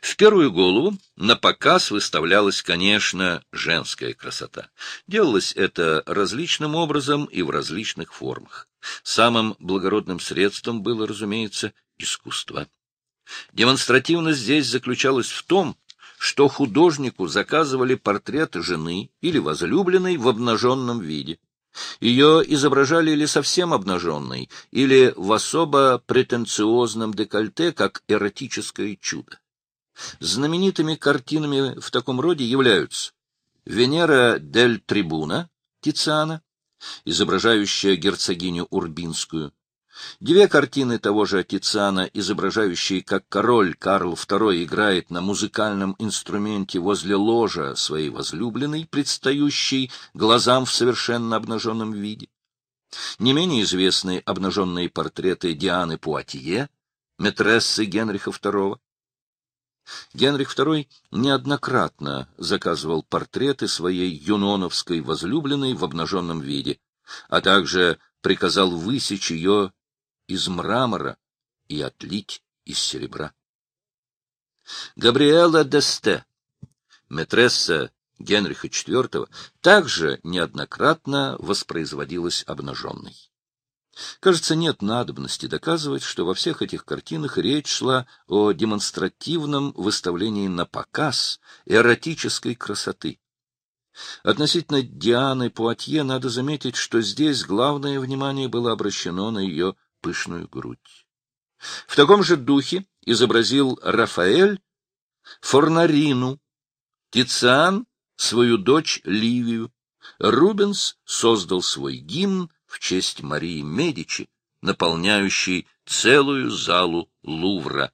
В первую голову на показ выставлялась, конечно, женская красота. Делалось это различным образом и в различных формах. Самым благородным средством было, разумеется, искусство. Демонстративность здесь заключалась в том, что художнику заказывали портрет жены или возлюбленной в обнаженном виде. Ее изображали или совсем обнаженной, или в особо претенциозном декольте, как эротическое чудо. Знаменитыми картинами в таком роде являются «Венера дель Трибуна» Тициана, изображающая герцогиню Урбинскую, Две картины того же Тициана, изображающие, как король Карл II играет на музыкальном инструменте возле ложа своей возлюбленной, предстающей глазам в совершенно обнаженном виде. Не менее известны обнаженные портреты Дианы Пуатье, метрессы Генриха II. Генрих II неоднократно заказывал портреты своей юноновской возлюбленной в обнаженном виде, а также приказал высечь ее из мрамора и отлить из серебра. Габриэла Десте, метресса Генриха IV, также неоднократно воспроизводилась обнаженной. Кажется, нет надобности доказывать, что во всех этих картинах речь шла о демонстративном выставлении на показ эротической красоты. Относительно Дианы Пуатье надо заметить, что здесь главное внимание было обращено на ее пышную грудь. В таком же духе изобразил Рафаэль Форнарину, Тициан — свою дочь Ливию, Рубенс создал свой гимн в честь Марии Медичи, наполняющий целую залу Лувра.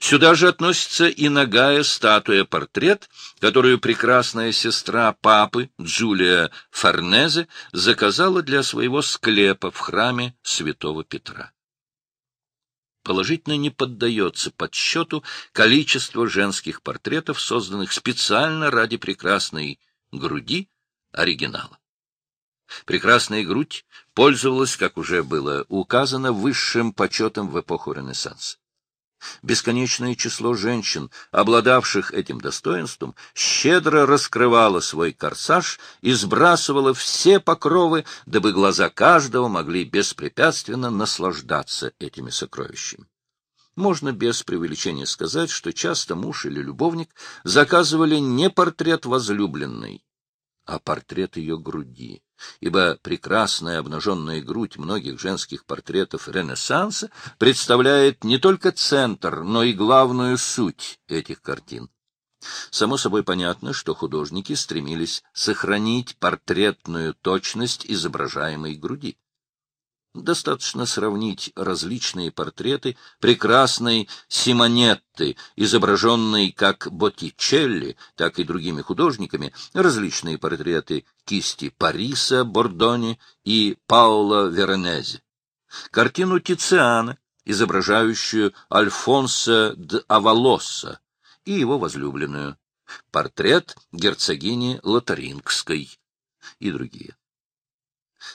Сюда же относится и ногая статуя-портрет, которую прекрасная сестра папы Джулия Форнезе заказала для своего склепа в храме святого Петра. Положительно не поддается подсчету количество женских портретов, созданных специально ради прекрасной груди оригинала. Прекрасная грудь пользовалась, как уже было указано, высшим почетом в эпоху Ренессанса. Бесконечное число женщин, обладавших этим достоинством, щедро раскрывало свой корсаж и сбрасывало все покровы, дабы глаза каждого могли беспрепятственно наслаждаться этими сокровищами. Можно без преувеличения сказать, что часто муж или любовник заказывали не портрет возлюбленной, а портрет ее груди ибо прекрасная обнаженная грудь многих женских портретов Ренессанса представляет не только центр, но и главную суть этих картин. Само собой понятно, что художники стремились сохранить портретную точность изображаемой груди. Достаточно сравнить различные портреты прекрасной Симонетты, изображенной как Боттичелли, так и другими художниками, различные портреты кисти Париса, Бордони и Паула Веронезе. Картину Тициана, изображающую Альфонса де Авалоса и его возлюбленную, портрет герцогини Лотарингской и другие.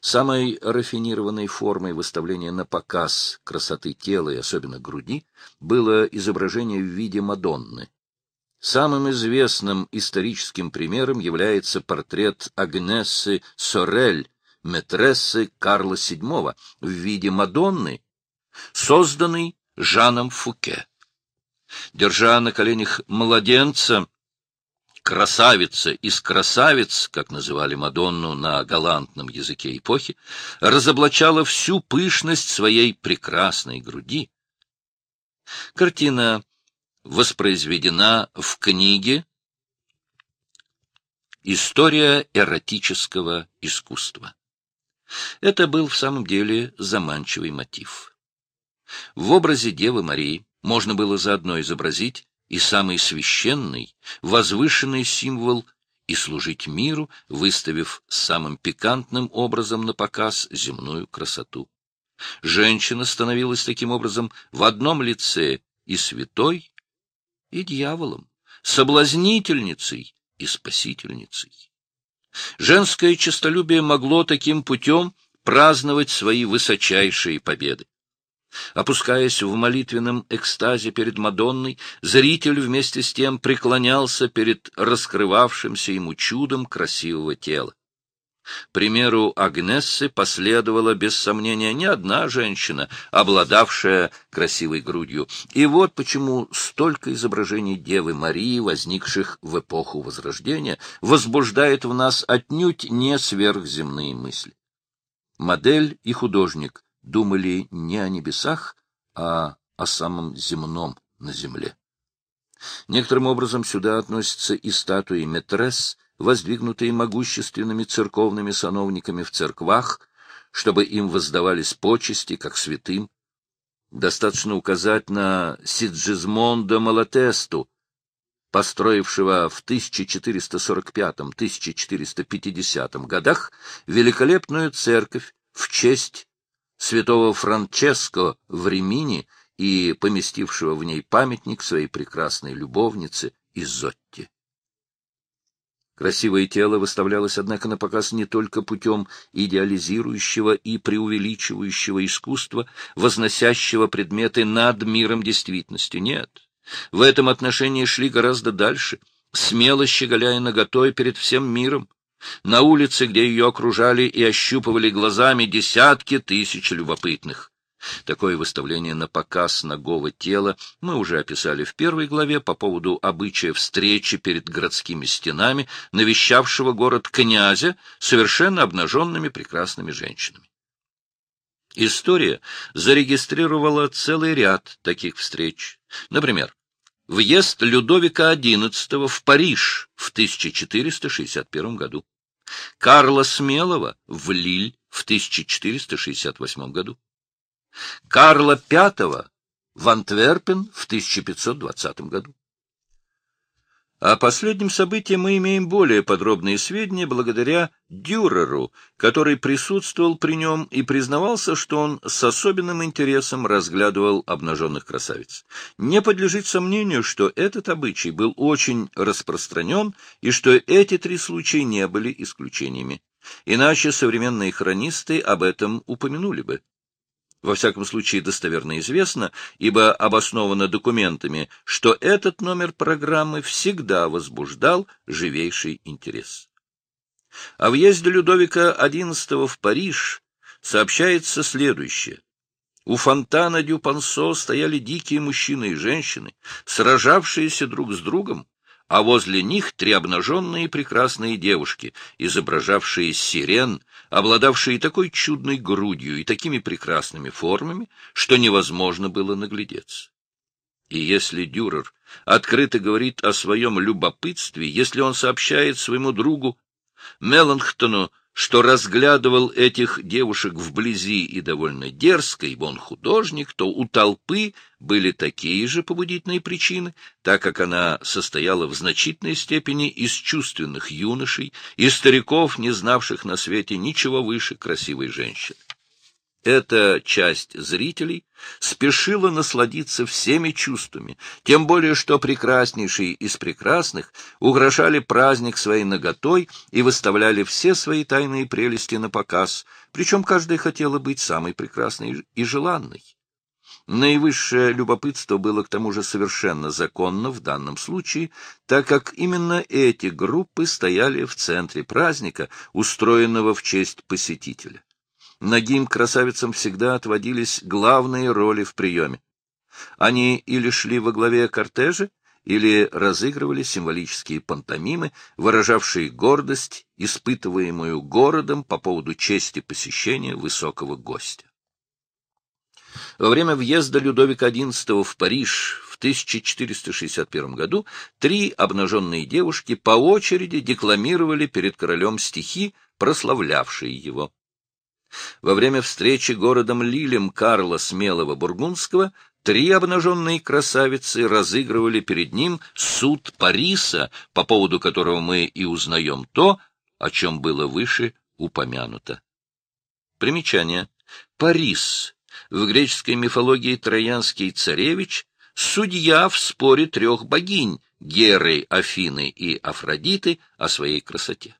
Самой рафинированной формой выставления на показ красоты тела и особенно груди было изображение в виде Мадонны. Самым известным историческим примером является портрет Агнессы Сорель, метрессы Карла VII, в виде Мадонны, созданный Жаном Фуке. Держа на коленях младенца, красавица из красавиц, как называли Мадонну на галантном языке эпохи, разоблачала всю пышность своей прекрасной груди. Картина воспроизведена в книге «История эротического искусства». Это был в самом деле заманчивый мотив. В образе Девы Марии можно было заодно изобразить и самый священный, возвышенный символ и служить миру, выставив самым пикантным образом на показ земную красоту. Женщина становилась таким образом в одном лице и святой, и дьяволом, соблазнительницей и спасительницей. Женское честолюбие могло таким путем праздновать свои высочайшие победы. Опускаясь в молитвенном экстазе перед Мадонной, зритель вместе с тем преклонялся перед раскрывавшимся ему чудом красивого тела. Примеру Агнессы последовала, без сомнения, не одна женщина, обладавшая красивой грудью. И вот почему столько изображений Девы Марии, возникших в эпоху Возрождения, возбуждает в нас отнюдь не сверхземные мысли. Модель и художник думали не о небесах, а о самом земном на земле. Некоторым образом сюда относятся и статуи Метрес, воздвигнутые могущественными церковными сановниками в церквах, чтобы им воздавались почести, как святым. Достаточно указать на Сиджизмонда Малатесту, построившего в 1445-1450 годах великолепную церковь в честь святого Франческо в Римине и поместившего в ней памятник своей прекрасной любовнице Изотти. Красивое тело выставлялось, однако, на показ не только путем идеализирующего и преувеличивающего искусства, возносящего предметы над миром действительности. Нет. В этом отношении шли гораздо дальше, смело щеголяя наготой перед всем миром. На улице, где ее окружали и ощупывали глазами десятки тысяч любопытных. Такое выставление на показ ногого тела мы уже описали в первой главе по поводу обычая встречи перед городскими стенами, навещавшего город князя совершенно обнаженными прекрасными женщинами. История зарегистрировала целый ряд таких встреч. Например, въезд Людовика XI в Париж в 1461 году, Карла Смелого в Лиль в 1468 году, Карла V в Антверпен в 1520 году. О последнем событии мы имеем более подробные сведения благодаря Дюреру, который присутствовал при нем и признавался, что он с особенным интересом разглядывал обнаженных красавиц. Не подлежит сомнению, что этот обычай был очень распространен и что эти три случая не были исключениями. Иначе современные хронисты об этом упомянули бы во всяком случае достоверно известно, ибо обосновано документами, что этот номер программы всегда возбуждал живейший интерес. О въезде Людовика XI в Париж сообщается следующее. У фонтана Дюпансо стояли дикие мужчины и женщины, сражавшиеся друг с другом, а возле них три обнаженные прекрасные девушки, изображавшие сирен, обладавшие такой чудной грудью и такими прекрасными формами, что невозможно было наглядеться. И если Дюрер открыто говорит о своем любопытстве, если он сообщает своему другу Меланхтону, что разглядывал этих девушек вблизи и довольно дерзко, ибо он художник, то у толпы были такие же побудительные причины, так как она состояла в значительной степени из чувственных юношей и стариков, не знавших на свете ничего выше красивой женщины. Эта часть зрителей спешила насладиться всеми чувствами, тем более что прекраснейшие из прекрасных украшали праздник своей наготой и выставляли все свои тайные прелести на показ, причем каждая хотела быть самой прекрасной и желанной. Наивысшее любопытство было к тому же совершенно законно в данном случае, так как именно эти группы стояли в центре праздника, устроенного в честь посетителя. Нагим красавицам всегда отводились главные роли в приеме. Они или шли во главе кортежа, или разыгрывали символические пантомимы, выражавшие гордость, испытываемую городом по поводу чести посещения высокого гостя. Во время въезда Людовика XI в Париж в 1461 году три обнаженные девушки по очереди декламировали перед королем стихи, прославлявшие его. Во время встречи городом Лилем Карла Смелого Бургундского три обнаженные красавицы разыгрывали перед ним суд Париса, по поводу которого мы и узнаем то, о чем было выше упомянуто. Примечание. Парис. В греческой мифологии троянский царевич — судья в споре трех богинь — Геры, Афины и Афродиты — о своей красоте.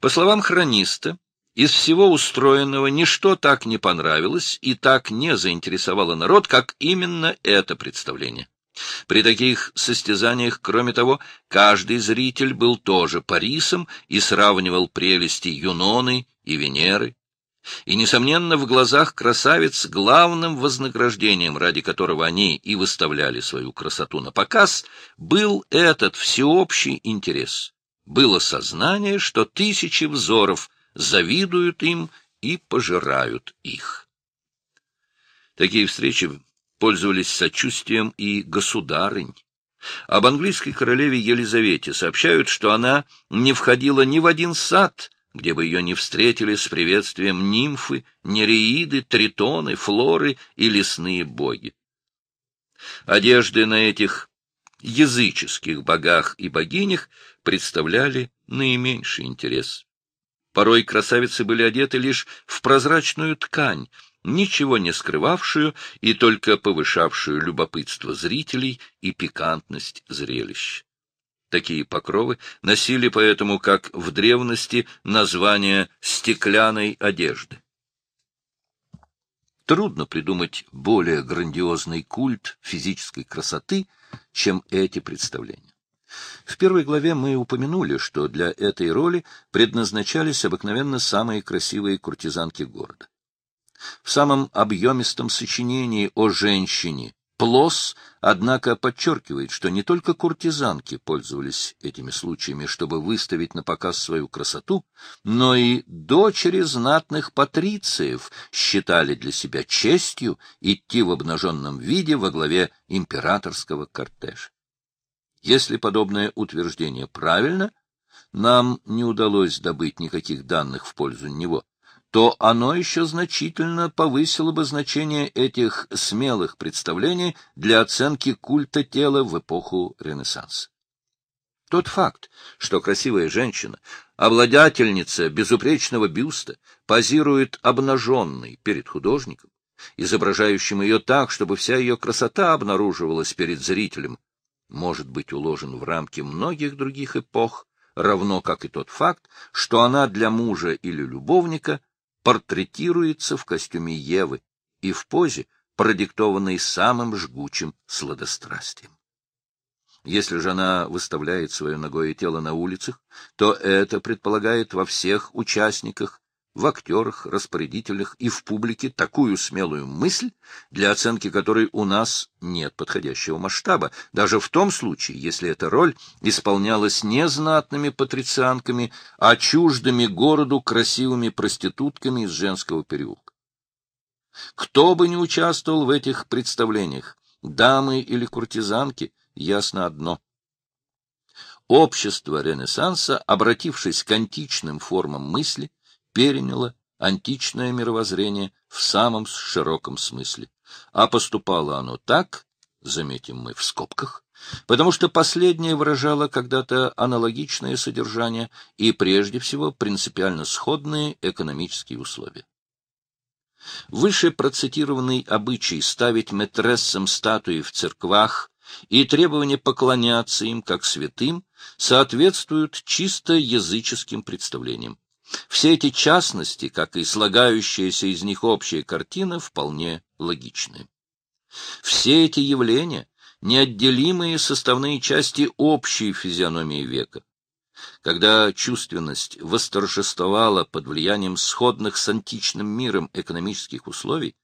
По словам хрониста, Из всего устроенного ничто так не понравилось и так не заинтересовало народ, как именно это представление. При таких состязаниях, кроме того, каждый зритель был тоже Парисом и сравнивал прелести Юноны и Венеры. И, несомненно, в глазах красавиц главным вознаграждением, ради которого они и выставляли свою красоту на показ, был этот всеобщий интерес. Было сознание, что тысячи взоров завидуют им и пожирают их. Такие встречи пользовались сочувствием и государынь. Об английской королеве Елизавете сообщают, что она не входила ни в один сад, где бы ее не встретили с приветствием нимфы, нереиды, тритоны, флоры и лесные боги. Одежды на этих языческих богах и богинях представляли наименьший интерес. Порой красавицы были одеты лишь в прозрачную ткань, ничего не скрывавшую и только повышавшую любопытство зрителей и пикантность зрелищ. Такие покровы носили поэтому, как в древности, название стеклянной одежды. Трудно придумать более грандиозный культ физической красоты, чем эти представления. В первой главе мы упомянули, что для этой роли предназначались обыкновенно самые красивые куртизанки города. В самом объемистом сочинении о женщине Плос, однако, подчеркивает, что не только куртизанки пользовались этими случаями, чтобы выставить на показ свою красоту, но и дочери знатных патрициев считали для себя честью идти в обнаженном виде во главе императорского кортежа. Если подобное утверждение правильно, нам не удалось добыть никаких данных в пользу него то оно еще значительно повысило бы значение этих смелых представлений для оценки культа тела в эпоху Ренессанса. Тот факт, что красивая женщина, обладательница безупречного бюста, позирует обнаженной перед художником, изображающим ее так, чтобы вся ее красота обнаруживалась перед зрителем, может быть уложен в рамки многих других эпох, равно как и тот факт, что она для мужа или любовника портретируется в костюме Евы и в позе, продиктованной самым жгучим сладострастием. Если же она выставляет свое ногое тело на улицах, то это предполагает во всех участниках в актерах, распорядителях и в публике такую смелую мысль, для оценки которой у нас нет подходящего масштаба, даже в том случае, если эта роль исполнялась не знатными патрицианками, а чуждыми городу красивыми проститутками из женского переулка. Кто бы ни участвовал в этих представлениях, дамы или куртизанки, ясно одно — Общество Ренессанса, обратившись к античным формам мысли, переняло античное мировоззрение в самом широком смысле. А поступало оно так, заметим мы в скобках, потому что последнее выражало когда-то аналогичное содержание и, прежде всего, принципиально сходные экономические условия. Выше процитированный обычай ставить метрессам статуи в церквах и требование поклоняться им как святым соответствуют чисто языческим представлениям. Все эти частности, как и слагающаяся из них общая картина, вполне логичны. Все эти явления — неотделимые составные части общей физиономии века. Когда чувственность восторжествовала под влиянием сходных с античным миром экономических условий,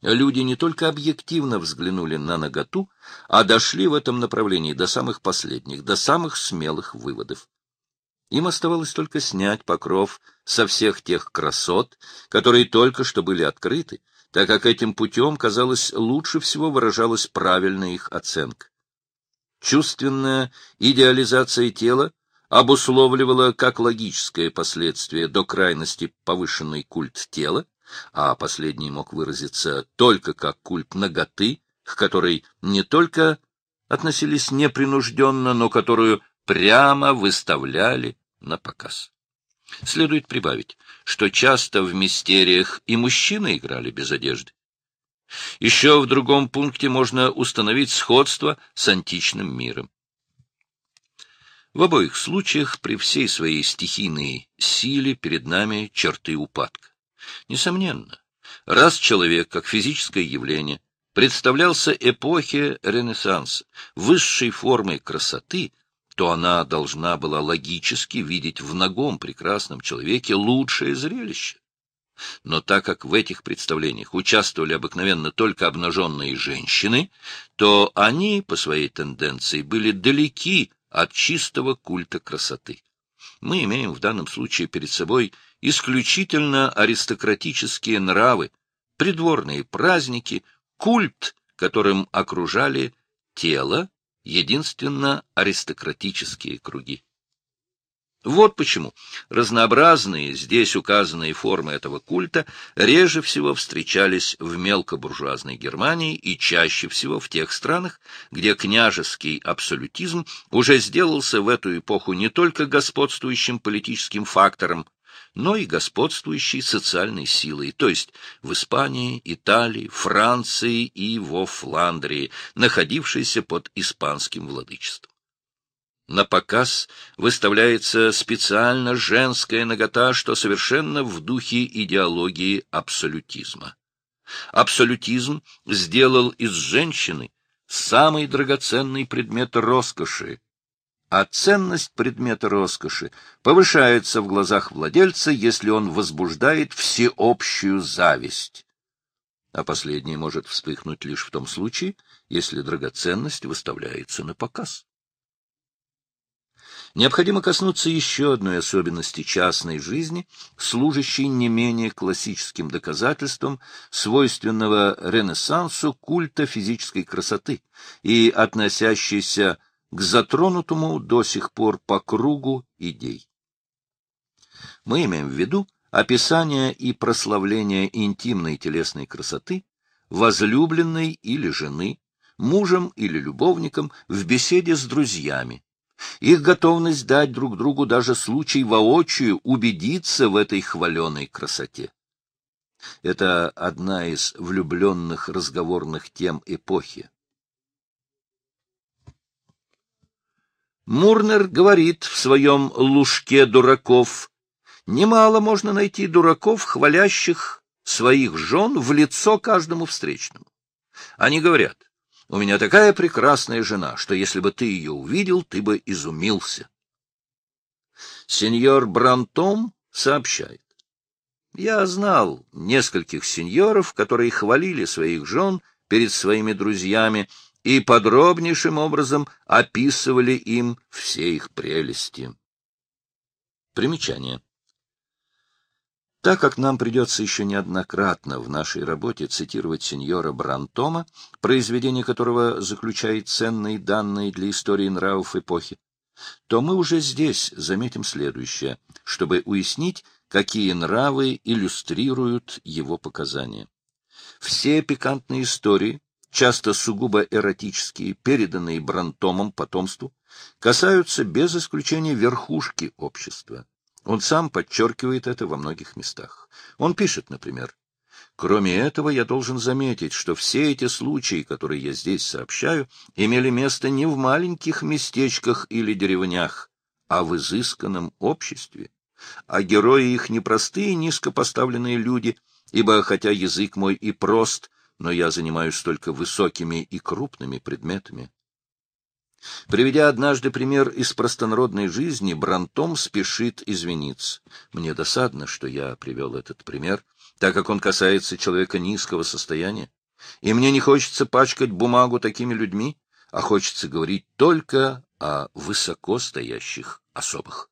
люди не только объективно взглянули на наготу, а дошли в этом направлении до самых последних, до самых смелых выводов. Им оставалось только снять покров со всех тех красот, которые только что были открыты, так как этим путем, казалось, лучше всего выражалась правильная их оценка. Чувственная идеализация тела обусловливала как логическое последствие до крайности повышенный культ тела, а последний мог выразиться только как культ наготы, к которой не только относились непринужденно, но которую прямо выставляли на показ. Следует прибавить, что часто в мистериях и мужчины играли без одежды. Еще в другом пункте можно установить сходство с античным миром. В обоих случаях при всей своей стихийной силе перед нами черты упадка. Несомненно, раз человек, как физическое явление, представлялся эпохе Ренессанса, высшей формой красоты, то она должна была логически видеть в ногом прекрасном человеке лучшее зрелище. Но так как в этих представлениях участвовали обыкновенно только обнаженные женщины, то они, по своей тенденции, были далеки от чистого культа красоты. Мы имеем в данном случае перед собой исключительно аристократические нравы, придворные праздники, культ, которым окружали тело, единственно аристократические круги. Вот почему разнообразные здесь указанные формы этого культа реже всего встречались в мелкобуржуазной Германии и чаще всего в тех странах, где княжеский абсолютизм уже сделался в эту эпоху не только господствующим политическим фактором, но и господствующей социальной силой, то есть в Испании, Италии, Франции и во Фландрии, находившейся под испанским владычеством. На показ выставляется специально женская нагота, что совершенно в духе идеологии абсолютизма. Абсолютизм сделал из женщины самый драгоценный предмет роскоши, а ценность предмета роскоши повышается в глазах владельца, если он возбуждает всеобщую зависть. А последнее может вспыхнуть лишь в том случае, если драгоценность выставляется на показ. Необходимо коснуться еще одной особенности частной жизни, служащей не менее классическим доказательством свойственного Ренессансу культа физической красоты и относящейся к затронутому до сих пор по кругу идей. Мы имеем в виду описание и прославление интимной телесной красоты, возлюбленной или жены, мужем или любовником в беседе с друзьями, их готовность дать друг другу даже случай воочию убедиться в этой хваленой красоте. Это одна из влюбленных разговорных тем эпохи. Мурнер говорит в своем «Лужке дураков», немало можно найти дураков, хвалящих своих жен в лицо каждому встречному. Они говорят, у меня такая прекрасная жена, что если бы ты ее увидел, ты бы изумился. Сеньор Брантом сообщает. Я знал нескольких сеньоров, которые хвалили своих жен перед своими друзьями и подробнейшим образом описывали им все их прелести. Примечание. Так как нам придется еще неоднократно в нашей работе цитировать сеньора Брантома, произведение которого заключает ценные данные для истории нравов эпохи, то мы уже здесь заметим следующее, чтобы уяснить, какие нравы иллюстрируют его показания. Все пикантные истории, часто сугубо эротические, переданные Брантомом потомству, касаются без исключения верхушки общества. Он сам подчеркивает это во многих местах. Он пишет, например, Кроме этого, я должен заметить, что все эти случаи, которые я здесь сообщаю, имели место не в маленьких местечках или деревнях, а в изысканном обществе. А герои их непростые низкопоставленные люди, ибо хотя язык мой и прост, но я занимаюсь только высокими и крупными предметами. Приведя однажды пример из простонародной жизни, Брантом спешит извиниться. Мне досадно, что я привел этот пример, так как он касается человека низкого состояния. И мне не хочется пачкать бумагу такими людьми, а хочется говорить только о высокостоящих особых.